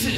是